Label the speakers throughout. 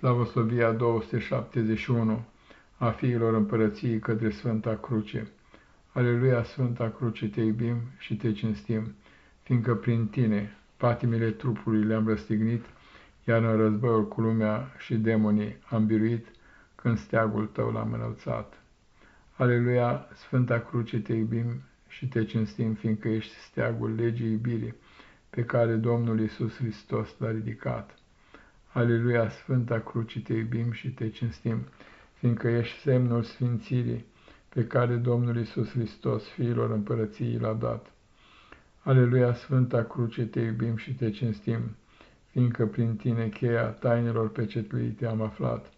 Speaker 1: Slavoslovia 271 a fiilor împărăției către Sfânta Cruce. Aleluia, Sfânta Cruce, te iubim și te cinstim, fiindcă prin tine patimile trupului le-am răstignit, iar în războiul cu lumea și demonii am biruit, când steagul tău l-am înălțat. Aleluia, Sfânta Cruce, te iubim și te cinstim, fiindcă ești steagul legii iubirii, pe care Domnul Isus Hristos l-a ridicat. Aleluia, Sfânta Cruce, te iubim și te cinstim, fiindcă ești semnul sfințirii pe care Domnul Isus Hristos fiilor împărăției l-a dat. Aleluia, Sfânta Cruce, te iubim și te cinstim, fiindcă prin tine cheia tainelor pecetluite am aflat.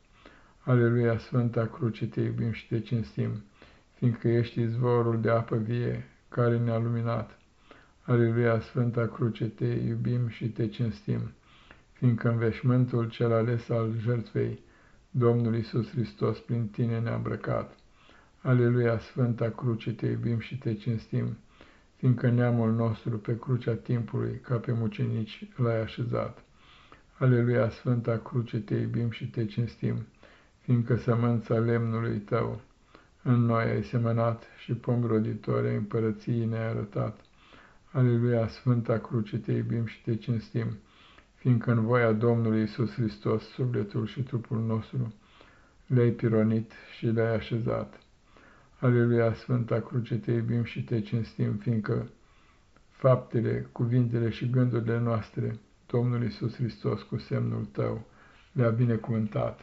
Speaker 1: Aleluia, Sfânta Cruce, te iubim și te cinstim, fiindcă ești izvorul de apă vie care ne-a luminat. Aleluia, Sfânta Cruce, te iubim și te cinstim, fiindcă în veșmântul cel ales al jertfei, Domnul Isus Hristos prin tine ne-a îmbrăcat. Aleluia, Sfânta Cruce, te iubim și te cinstim, fiindcă neamul nostru pe crucea timpului, ca pe mucenici, l-ai așezat. Aleluia, Sfânta Cruce, te iubim și te cinstim, fiindcă sămânța lemnului tău în noi ai semănat și pom roditori ai împărăției ne-ai arătat. Aleluia, Sfânta Cruce, te iubim și te cinstim, fiindcă în voia Domnului Isus Hristos, sufletul și trupul nostru, le-ai pironit și le-ai așezat. Aleluia, Sfânta Cruce, te iubim și te cinstim, fiindcă faptele, cuvintele și gândurile noastre, Domnul Isus Hristos cu semnul tău le-a binecuvântat.